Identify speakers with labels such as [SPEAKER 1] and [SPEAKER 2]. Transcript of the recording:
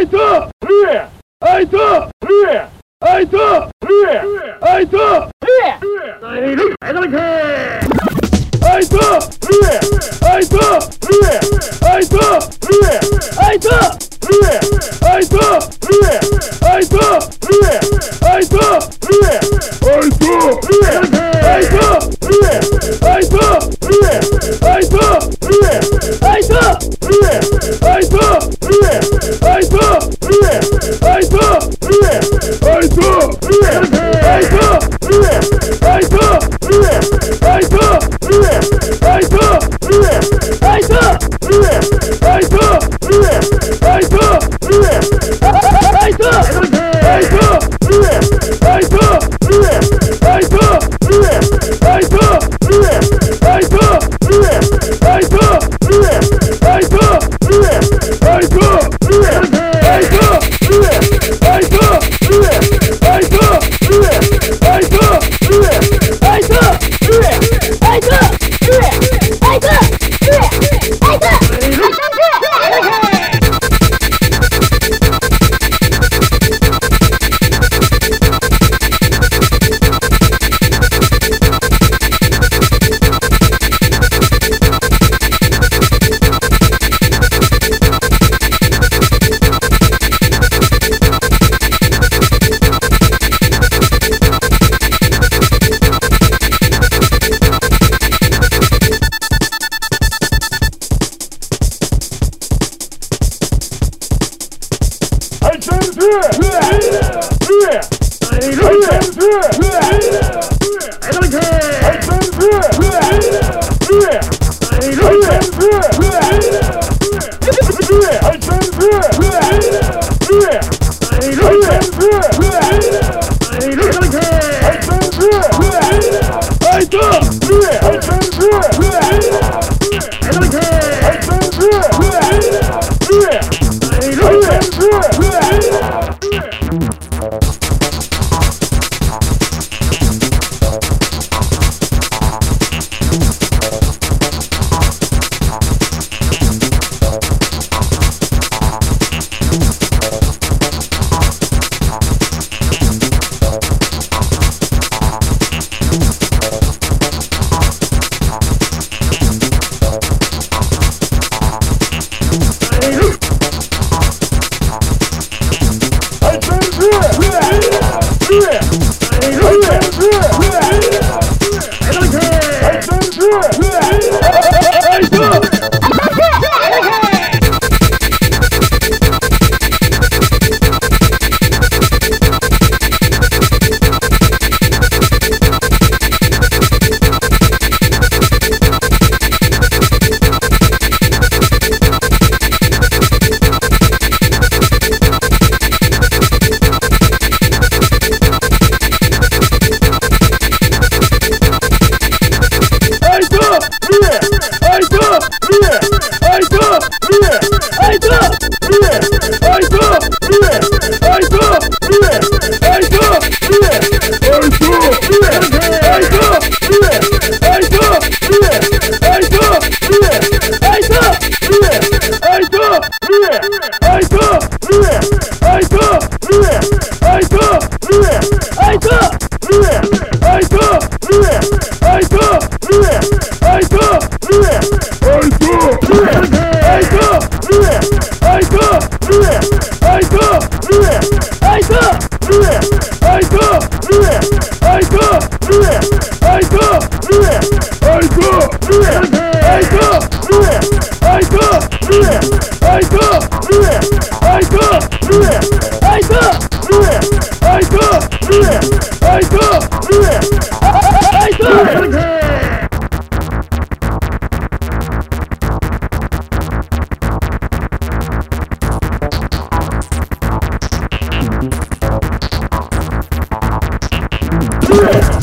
[SPEAKER 1] Aito! Aito! Aito! Aito! Aito! Aito! Aito! Aito! Aito! Aito! Aito! Aito! Aito! Aito! Yeah. Let's go! Trick!